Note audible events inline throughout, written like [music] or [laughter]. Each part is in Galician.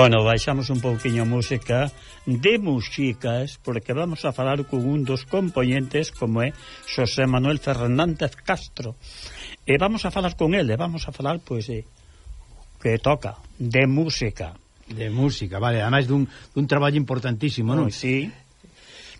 Bueno, baixamos un pouquiño música de músicas porque vamos a falar con un dos componentes como é Xosé Manuel Fernández Castro. E vamos a falar con ele, vamos a falar pois pues, que toca de música. De música, vale, ademais dun, dun traballo importantísimo, non? Pois sí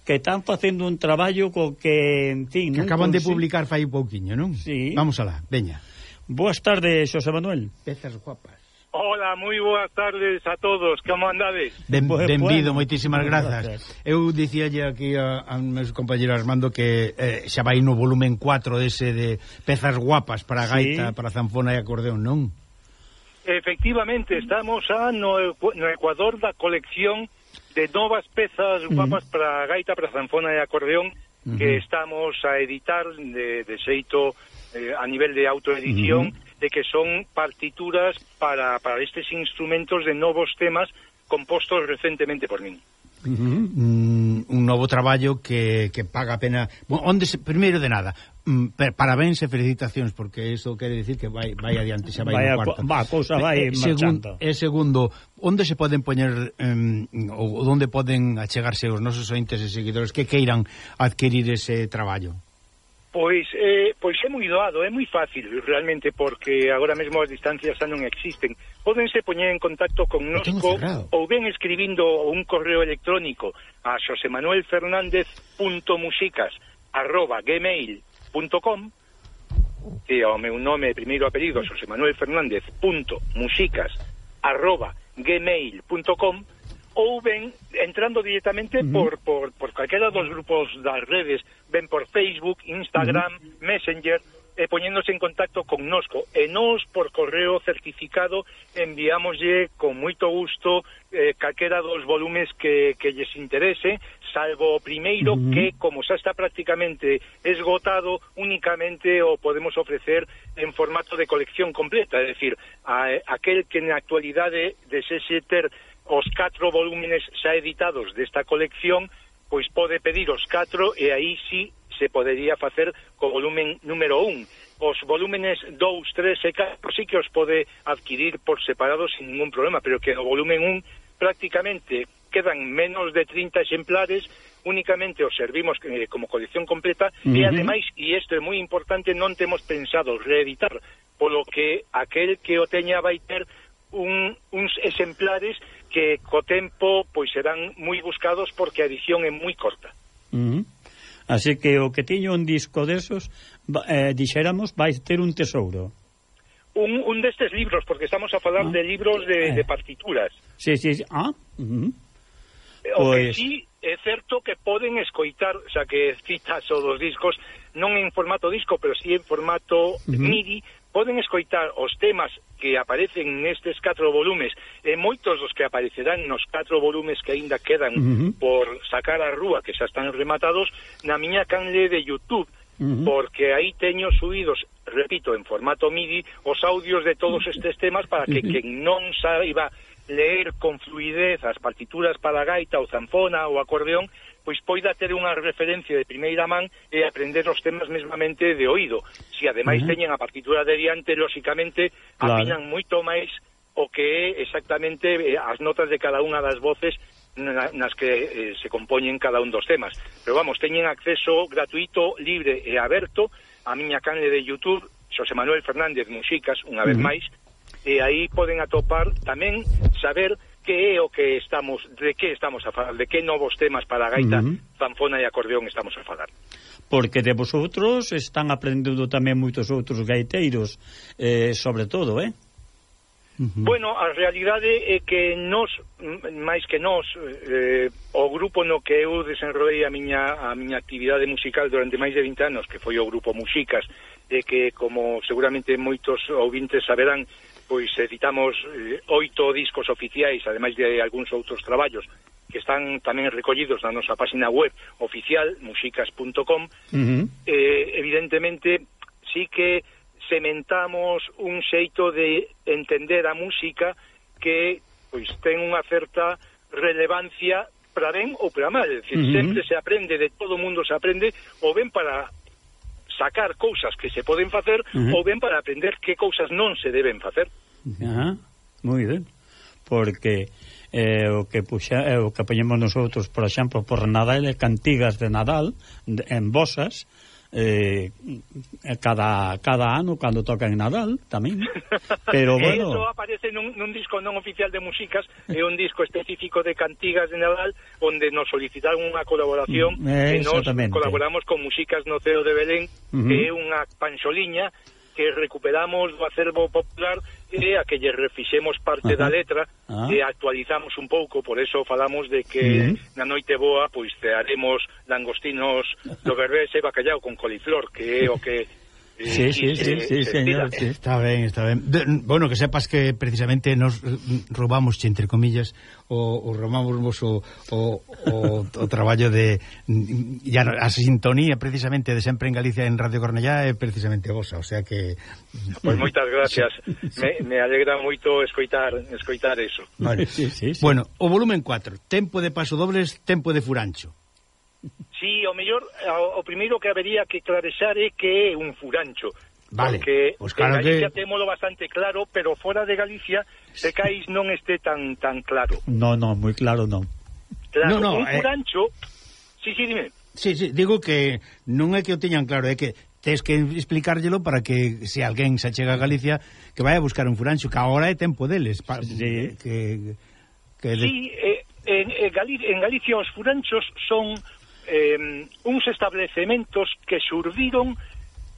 que están facendo un traballo co que, en fin... Que acaban de publicar fai pouquiño, non? Sí. Vamos alá, veña. Boas tardes, Xosé Manuel. Pezas guapas. Hola, moi boas tardes a todos, como andades? Ben, pues, benvido, bueno, moitísimas grazas. grazas. Eu dicíalle aquí a, a meus compañero Armando que eh, xa vai no volumen 4 ese de pezas guapas para gaita, sí. para zanfona e acordeón, non? Efectivamente, estamos a no, no Ecuador da colección de novas pezas guapas uh -huh. para gaita, para zanfona e acordeón uh -huh. que estamos a editar de, de xeito eh, a nivel de autoedición uh -huh de que son partituras para, para estes instrumentos de novos temas compostos recentemente por min. Uh -huh. mm, un novo traballo que, que paga a pena bueno, onde se, primeiro de nada mm, per, parabéns e felicitacións porque iso quere dicir que vai, vai adiante xa vai, vai no cuarto va, cousa vai e, segun, e segundo onde se poden poñer um, ou onde poden achegarse os nosos ointes e seguidores que queiran adquirir ese traballo Pois, eh, pois é moi doado, é moi fácil realmente porque agora mesmo as distancias xa non existen. Pódense poñer en contacto con nosco ou ben escribindo un correo electrónico a xosemanuelfernandez.musicas arroba gmail.com que o meu nome e primeiro apelido xosemanuelfernandez.musicas arroba gmail.com ou ben entrando directamente uh -huh. por, por, por calquera dos grupos das redes, ben por Facebook, Instagram, uh -huh. Messenger, e poñéndose en contacto con nosco. E nos, por correo certificado, enviámoslle con moito gusto eh, calquera dos volumes que, que lles interese, salvo o primeiro uh -huh. que, como xa está prácticamente esgotado, únicamente o podemos ofrecer en formato de colección completa, é dicir, a, aquel que na actualidade desese ter os catro volúmenes xa editados desta colección, pois pode pedir os catro e aí sí se podería facer co volumen número 1. Os volúmenes 2, 3 e 4 sí que os pode adquirir por separado sin ningún problema, pero que no volumen 1 prácticamente quedan menos de 30 exemplares, únicamente os servimos eh, como colección completa, uh -huh. e ademais, e isto é moi importante, non temos pensado reeditar, polo que aquel que o teña vai ter un, uns exemplares que co tempo pois serán moi buscados porque a edición é moi corta. Uh -huh. Así que o que tiño un disco desos, eh, dixéramos, vai ter un tesouro. Un, un destes libros, porque estamos a falar ah. de libros de, eh. de partituras. Sí, sí, sí. Ah, uh eh, -huh. O pois... que sí é certo que poden escoitar, xa que citas o dos discos, non en formato disco, pero sí en formato uh. MIDI, poden escoitar os temas que aparecen nestes catro volumes e moitos dos que aparecerán nos catro volumes que aínda quedan uh -huh. por sacar a rúa que xa están rematados na miña canle de Youtube uh -huh. porque aí teño subidos repito, en formato MIDI os audios de todos estes temas para que uh -huh. quen non saiba ler con fluidez as partituras para a gaita ou zanfona ou acordeón pois poida ter unha referencia de primeira man e aprender os temas mesmamente de oído. Si ademais uh -huh. teñen a partitura de diante, lóxicamente, claro. afinan moito máis o que é exactamente eh, as notas de cada unha das voces nas que eh, se compoñen cada un dos temas. Pero vamos, teñen acceso gratuito, libre e aberto a miña canle de YouTube, Xosé Manuel Fernández Musicas, unha vez máis, e aí poden atopar tamén saber que é o que estamos, de que estamos a falar, de que novos temas para a gaita, uh -huh. zanfona e acordeón estamos a falar. Porque de vosotros están aprendendo tamén moitos outros gaiteiros, eh, sobre todo, eh? Uh -huh. Bueno, a realidade é que nós, máis que nós, eh, o grupo no que eu desenrolei a miña, a miña actividade musical durante máis de 20 anos, que foi o grupo Musicas, e que, como seguramente moitos ouvintes saberán, pois eh, editamos eh, oito discos oficiais, ademais de algúns outros traballos que están tamén recollidos na nosa página web oficial musicas.com. Uh -huh. eh, evidentemente, sí que sementamos un xeito de entender a música que pois ten unha certa relevancia para ben ou para mal, decir, uh -huh. sempre se aprende, de todo mundo se aprende, ou ben para sacar cousas que se poden facer, uh -huh. ou ben para aprender que cousas non se deben facer. Ajá, moi ben. Porque eh, o que puxa, eh, o que poñemos nosotros, por exemplo, por Nadal é cantigas de Nadal de, en bosas eh, cada cada ano cando toca en Nadal tamén. [laughs] Pero bueno. Eso aparece nun, nun disco non oficial de músicas é un disco específico de cantigas de Nadal onde nos solicitaron unha colaboración mm, e nos colaboramos con Músicas no Ceo de Belén uh -huh. que é unha panxoliña que recuperamos do acervo popular e a que lle refixemos parte Ajá. da letra ah. e actualizamos un pouco, por eso falamos de que uh -huh. na noite boa pois cearemos langostinos do berbés e bacallao con coliflor, que é o que Sí, sí, sí, eh, sí, eh, señor, sí. Está ben, está ben. De, bueno, que sepas que precisamente nos robamos, entre comillas, o, o robamos o, o, o, o traballo de mm, ya a sintonía precisamente de sempre en Galicia en Radio Cornellá é precisamente vosa, o sea que Pois pues moitas gracias. Sí. Me, me alegra moito escoitar escoitar eso. Vale. [laughs] Sí, sí, sí. Bueno, o volumen 4, tempo de paso dobles, tempo de furancho. Si, o mellor, o, o primeiro que habería que clarexar é que é un furancho. Vale, porque pues claro en Galicia que... témolo bastante claro, pero fora de Galicia, Secais non este tan tan claro. No, no, moi claro non. Claro, no, no, un eh... furancho... Sí, sí, dime. Sí, sí, digo que non é que o teñan claro, é que tes que explicárllelo para que se alguén se chega a Galicia que vai a buscar un furancho, que agora é tempo deles pa, de, que, que de... Sí, eh, en, eh, en, Galicia, en Galicia os furanchos son eh, uns establecementos que surdiron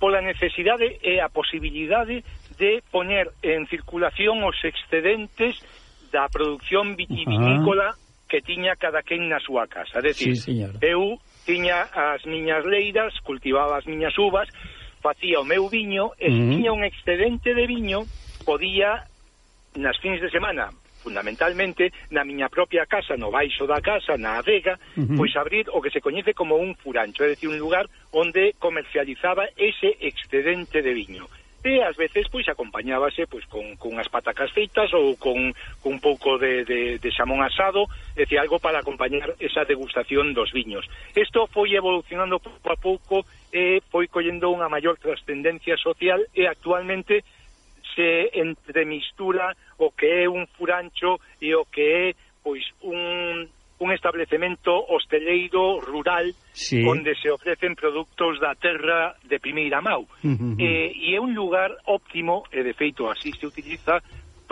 pola necesidade e a posibilidade de poñer en circulación os excedentes da producción vitivinícola uh -huh. que tiña cada quen na súa casa. É dicir, sí, señor. eu tiña as miñas leiras, cultivaba as miñas uvas, facía o meu viño, e uh -huh. tiña un excedente de viño, podía, nas fins de semana, fundamentalmente na miña propia casa, no baixo da casa, na adega, uh -huh. pois abrir o que se coñece como un furancho, é dicir, un lugar onde comercializaba ese excedente de viño e ás veces pois acompañábase pois con, con as patacas feitas ou con, con un pouco de, de, de xamón asado, é dicir, algo para acompañar esa degustación dos viños. Isto foi evolucionando pouco a pouco e foi collendo unha maior trascendencia social e actualmente se entremistura o que é un furancho e o que é pois un, un establecemento hosteleiro rural sí. onde se ofrecen produtos da terra de Primeira Mau. Uh eh, e é un lugar óptimo, e de feito así se utiliza,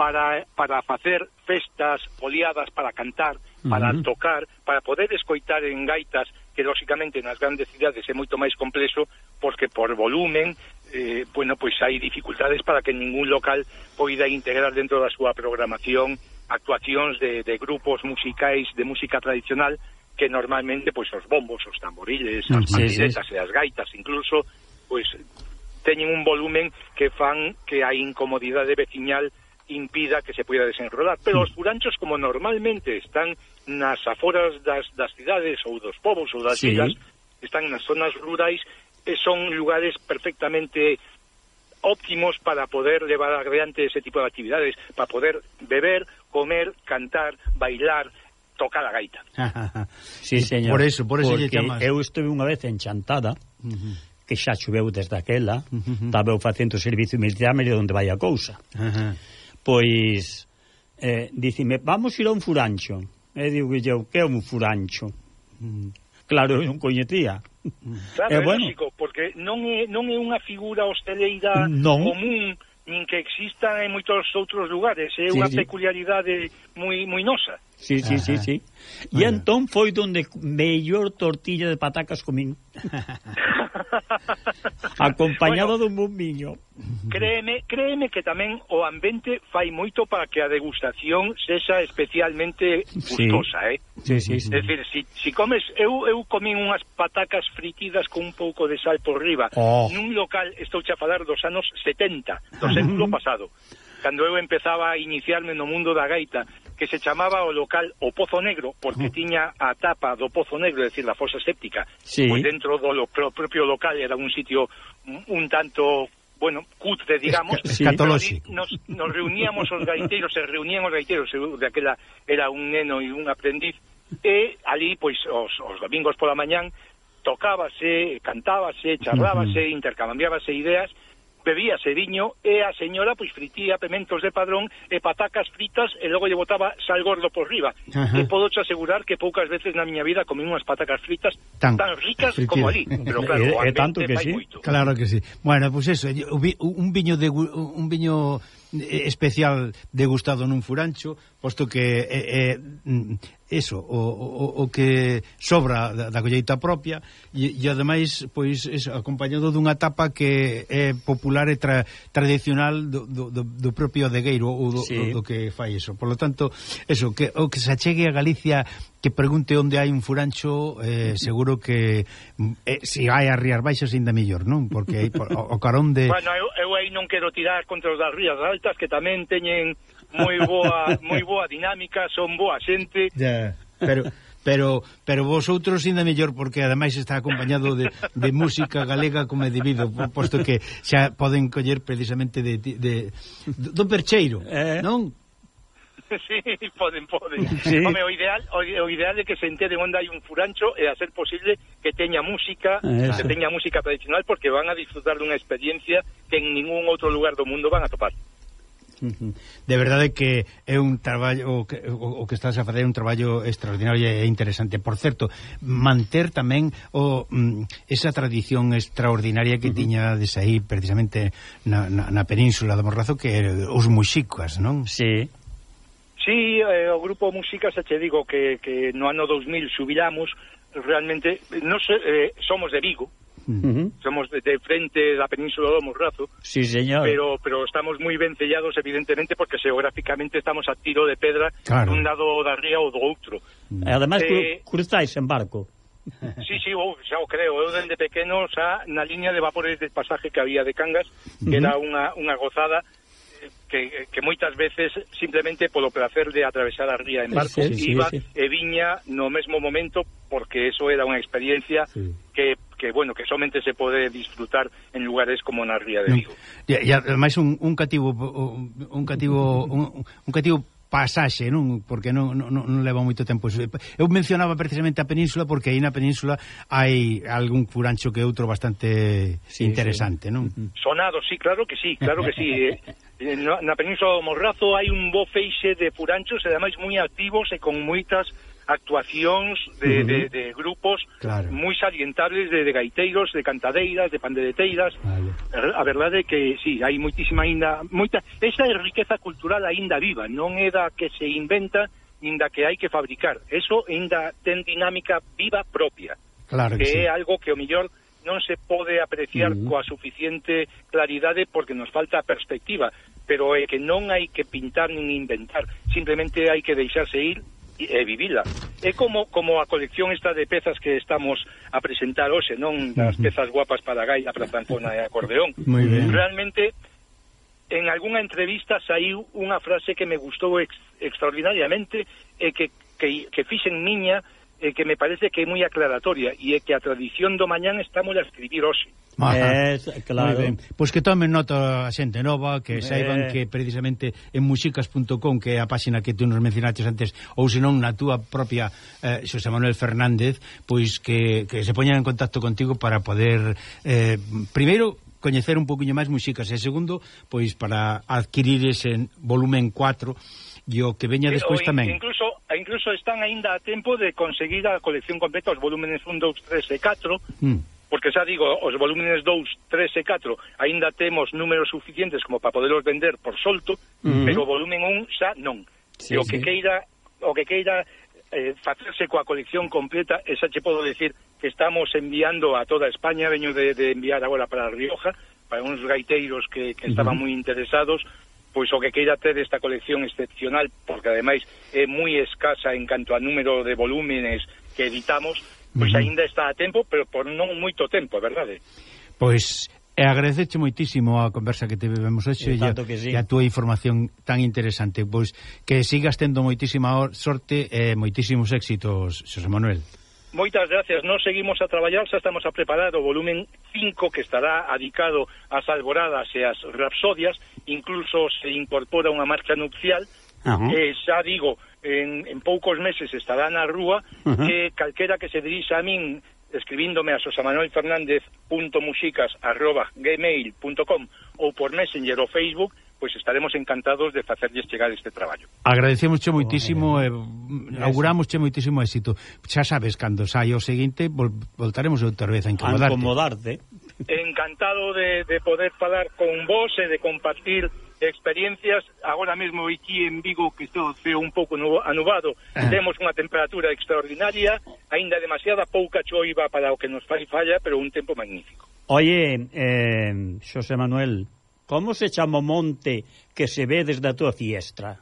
para, para facer festas, foliadas, para cantar, para uh -huh. tocar, para poder escoitar en gaitas, que lóxicamente nas grandes cidades é moito máis complexo, porque por volumen eh, bueno, pois hai dificultades para que ningún local poida integrar dentro da súa programación actuacións de, de grupos musicais de música tradicional que normalmente pois os bombos, os tamboriles, mm, as sí, sí, e as gaitas incluso pois teñen un volumen que fan que a incomodidade veciñal impida que se poida desenrolar, pero mm. os furanchos como normalmente están nas aforas das, das cidades ou dos povos ou das sí. vilas, están nas zonas rurais Eh, son lugares perfectamente óptimos para poder llevar adelante ese tipo de actividades, para poder beber, comer, cantar, bailar, tocar a gaita. [laughs] sí, señor. Por eso, por eso Porque eu estuve unha vez en Chantada, uh -huh. que xa choveu desde aquela, uh -huh. estaba eu facendo servicio militar, medio onde vai a cousa. Uh -huh. Pois, eh, dicime, vamos ir a un furancho. E eh, digo, que é un furancho? Uh -huh claro, eu non coñecía. Claro, eh, é bueno. lógico, porque non é, non é unha figura hosteleira non. común nin que exista en moitos outros lugares, é sí, unha sí. peculiaridade moi moi nosa. Sí, sí, Ajá. sí, sí. E entón foi donde mellor tortilla de patacas comín. [laughs] Acompañado bueno, dun bon viño. Créeme, créeme que tamén o ambiente fai moito para que a degustación sexa especialmente gustosa, sí. eh? Sí, sí, sí. É dicir, si, si comes, eu, eu comín unhas patacas fritidas con un pouco de sal por riba oh. nun local, estou a falar dos anos 70, do século pasado cando eu empezaba a iniciarme no mundo da gaita que se chamaba o local o Pozo Negro porque tiña a tapa do Pozo Negro, é dicir, a fosa séptica sí. pois dentro do lo, pro propio local era un sitio un tanto bueno, cutre, digamos, [laughs] sí. nos, nos reuníamos os gaiteiros, se reunían os gaiteiros, de aquela era un neno e un aprendiz, e ali, pois, os, os domingos pola mañán tocábase, cantábase, charlábase, uh -huh. intercambiábase ideas, bebíase viño e a señora pois fritía pementos de padrón e patacas fritas e logo lle botaba sal gordo por riba. Ajá. E podo asegurar que poucas veces na miña vida comí unhas patacas fritas tan, tan ricas Fritidas. como ali. Pero claro, e, e tanto que sí. Moito. Claro que sí. Bueno, pois pues eso, un viño de un viño eh, especial degustado nun furancho, posto que é, é, eso, o, o, o que sobra da, da colleita propia e, e ademais, pois, eso, acompañado dunha tapa que é popular e tra, tradicional do, do, do propio adegueiro ou do, sí. do, do que fai eso. Por lo tanto, eso, que o que se achegue a Galicia que pregunte onde hai un furancho, eh, [laughs] seguro que eh, se si hai as Rías Baixas ainda mellor, non? Porque hai, o, o carón de... Bueno, eu, eu aí non quero tirar contra os das Rías Altas que tamén teñen moi boa, moi boa dinámica, son boa xente. Ya, pero pero pero vosotros ainda mellor porque ademais está acompañado de, de música galega como é debido, posto que xa poden coller precisamente de, de, de do percheiro, eh? non? [laughs] Sí, poden, poden. Sí. Home, o ideal, o, o ideal é que se entere onde hai un furancho e a ser posible que teña música, Eso. que teña música tradicional porque van a disfrutar dunha experiencia que en ningún outro lugar do mundo van a topar. De verdade que é un traballo o que, o, o que estás a facer é un traballo extraordinario e interesante. Por certo, manter tamén o mm, esa tradición extraordinaria que uh -huh. tiña desa aí precisamente na, na, na península do Morrazo que os muxicas, non? Sí. Sí, eh, o grupo Música, xa che digo que, que no ano 2000 subilamos, realmente, non eh, somos de Vigo, Somos de, de frente da península do Morrazo. Sí, señor. Pero, pero estamos moi vencellados, evidentemente, porque geográficamente estamos a tiro de pedra claro. dun lado da ría ou do outro. E mm. ademais eh, cruzáis en barco. Sí, sí, oh, xa o creo. Eu dende pequeno xa na liña de vapores de pasaje que había de Cangas, que uh -huh. era unha, unha gozada eh, que, eh, que moitas veces simplemente polo placer de atravesar a ría en barco sí, sí, iba sí, sí. e viña no mesmo momento porque eso era unha experiencia sí. que que bueno que somente se pode disfrutar en lugares como na Ría de Vigo. E, e ademais un, un cativo un cativo un, un cativo pasaxe, non? Porque non, non, non leva moito tempo. Eu mencionaba precisamente a península porque aí na península hai algún furancho que outro bastante sí, interesante, sí. non? Sonado, sí, claro que sí, claro que sí. Eh. Eh, na península do Morrazo hai un bo feixe de furanchos e ademais moi activos e con moitas actuacións de, uh -huh. de, de grupos claro. moi salientables de, de gaiteiros, de cantadeiras, de pandereteiras. Vale. A verdade é que sí, hai moitísima ainda moita esa é riqueza cultural aínda viva, non é da que se inventa, nin da que hai que fabricar. Eso aínda ten dinámica viva propia. Claro que, que sí. é algo que o mellor non se pode apreciar uh -huh. coa suficiente claridade porque nos falta a perspectiva, pero é que non hai que pintar nin inventar, simplemente hai que deixarse ir e vivila. É como como a colección esta de pezas que estamos a presentar hoxe, non das pezas guapas para gaita, para a e acordeón. Realmente en algunha entrevista saiu unha frase que me gustou ex, extraordinariamente e que que que fixen miña eh, que me parece que é moi aclaratoria e é que a tradición do mañán estamos a escribir hoxe. É, claro. Pois que tomen nota a xente nova, que eh. saiban eh... que precisamente en musicas.com, que é a páxina que tú nos mencionaches antes, ou senón na túa propia eh, Xosé Manuel Fernández, pois que, que se poñan en contacto contigo para poder, eh, primeiro, coñecer un poquinho máis musicas e segundo, pois para adquirir ese volumen 4 e o que veña despois tamén. Incluso incluso están aínda a tempo de conseguir a colección completa os volúmenes 1, 2, 3 e 4, mm. porque xa digo, os volúmenes 2, 3 e 4 aínda temos números suficientes como para poderlos vender por solto, mm. pero o volumen 1 xa non. Sí, e o que sí. queira o que queira eh, facerse coa colección completa, esa che podo decir que estamos enviando a toda España, veño de, de enviar agora para Rioja, para uns gaiteiros que, que estaban moi interesados, pois o que queira ter esta colección excepcional, porque ademais é moi escasa en canto a número de volúmenes que editamos, pois aínda está a tempo, pero por non moito tempo, é verdade? Pois E agradeceche moitísimo a conversa que tivemos hoxe e, e, sí. e a túa información tan interesante. Pois que sigas tendo moitísima sorte e moitísimos éxitos, Xosé Manuel. Moitas gracias. Nos seguimos a traballar, xa estamos a preparar o volumen 5 que estará adicado ás alboradas e ás rapsodias, incluso se incorpora unha marcha nupcial. Uh -huh. eh, xa digo, en, en poucos meses estará na rúa uh -huh. que calquera que se dirixa a min escribíndome a sosamanuelfernández.muxicas.gmail.com ou por Messenger ou Facebook pois estaremos encantados de facerlles chegar este traballo. Agradecemos che moitísimo oh, e eh, auguramos che moitísimo éxito. Xa sabes, cando sai o seguinte, vol voltaremos outra vez a incomodarte. A incomodarte. Encantado de, de poder falar con vos e de compartir experiencias agora mesmo aquí en Vigo que estou feo un pouco anubado ah. temos unha temperatura extraordinaria aínda demasiada pouca choiva para o que nos fai falla pero un tempo magnífico Oye, eh, Xosé Manuel Como se chama o monte que se ve desde a tua fiestra?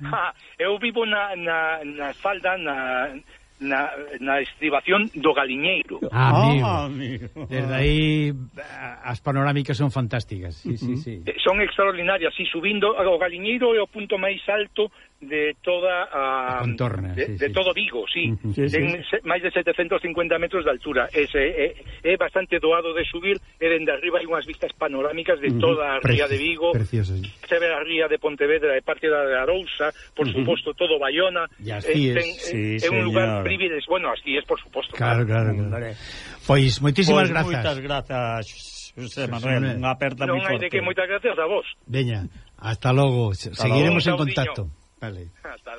Ha, eu vivo na, na, na falda, na, na, na estribación do Galiñeiro. Ah, ah amigo. Oh, amigo. Desde aí eh, as panorámicas son fantásticas. Sí, uh -huh. sí, sí. Eh, son extraordinarias, si subindo ao Galiñeiro é o punto máis alto de toda a, a contorna, de, sí, de sí. todo Vigo, sí. sí Ten sí. máis de 750 metros de altura. É, é, é bastante doado de subir e dende arriba hai unhas vistas panorámicas de toda a ría de Vigo, precioso, sí. se ve a ría de Pontevedra e parte da de Arousa, por uh -huh. suposto todo Bayona. E ten, sí, é un lugar privilegiado, bueno, así es, por suposto. Claro, claro. claro. claro. Pois moitísimas pues, grazas. Moitas grazas. José Manuel, unha aperta moi forte. Non hai de que moitas grazas a vos. Veña, hasta logo. Hasta Seguiremos logo. en contacto. Vale. Hasta.